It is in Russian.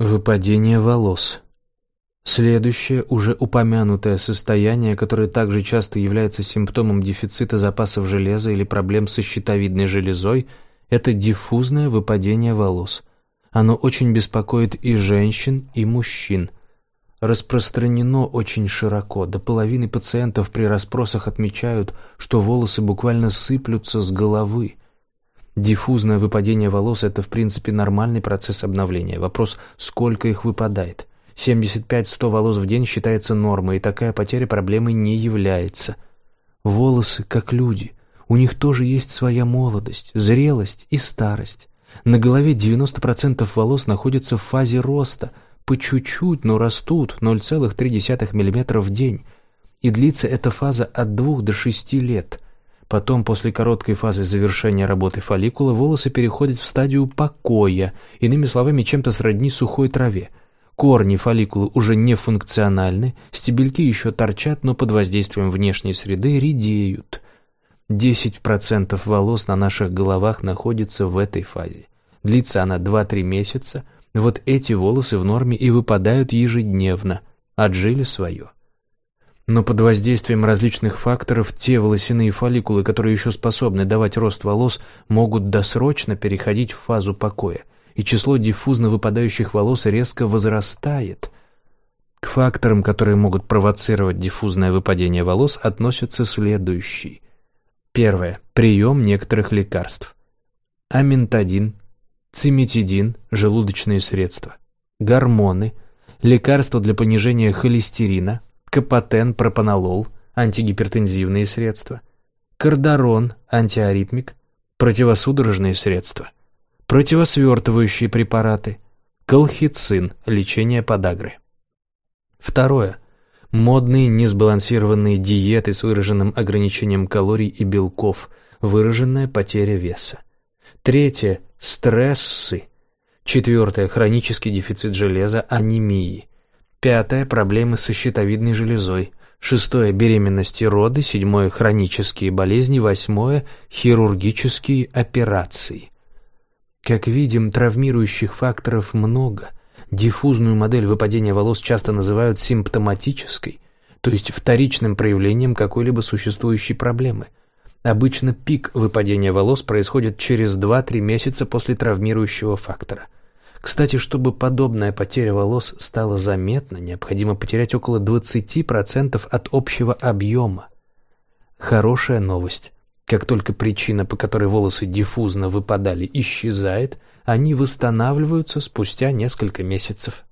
Выпадение волос. Следующее, уже упомянутое состояние, которое также часто является симптомом дефицита запасов железа или проблем со щитовидной железой, это диффузное выпадение волос. Оно очень беспокоит и женщин, и мужчин. Распространено очень широко. До половины пациентов при расспросах отмечают, что волосы буквально сыплются с головы. Диффузное выпадение волос – это, в принципе, нормальный процесс обновления. Вопрос, сколько их выпадает. 75-100 волос в день считается нормой, и такая потеря проблемой не является. Волосы, как люди. У них тоже есть своя молодость, зрелость и старость. На голове 90% волос находятся в фазе роста. По чуть-чуть, но растут 0,3 мм в день. И длится эта фаза от 2 до 6 лет – Потом, после короткой фазы завершения работы фолликула, волосы переходят в стадию покоя, иными словами, чем-то сродни сухой траве. Корни фолликулы уже не функциональны, стебельки еще торчат, но под воздействием внешней среды редеют. 10% волос на наших головах находится в этой фазе. Длится она 2-3 месяца. Вот эти волосы в норме и выпадают ежедневно. Отжили свое. Но под воздействием различных факторов те волосяные фолликулы, которые еще способны давать рост волос, могут досрочно переходить в фазу покоя, и число диффузно выпадающих волос резко возрастает. К факторам, которые могут провоцировать диффузное выпадение волос, относятся следующие. Первое. Прием некоторых лекарств. Аментадин, циметидин, желудочные средства, гормоны, лекарства для понижения холестерина, капотен, пропанолол, антигипертензивные средства, кардарон, антиаритмик, противосудорожные средства, противосвертывающие препараты, колхицин, лечение подагры. Второе. Модные несбалансированные диеты с выраженным ограничением калорий и белков, выраженная потеря веса. Третье. Стрессы. Четвертое. Хронический дефицит железа, анемии. Пятое – проблемы со щитовидной железой. Шестое – беременность и роды. Седьмое – хронические болезни. Восьмое – хирургические операции. Как видим, травмирующих факторов много. Диффузную модель выпадения волос часто называют симптоматической, то есть вторичным проявлением какой-либо существующей проблемы. Обычно пик выпадения волос происходит через 2-3 месяца после травмирующего фактора – кстати, чтобы подобная потеря волос стала заметна, необходимо потерять около 20% от общего объема. Хорошая новость. Как только причина, по которой волосы диффузно выпадали, исчезает, они восстанавливаются спустя несколько месяцев.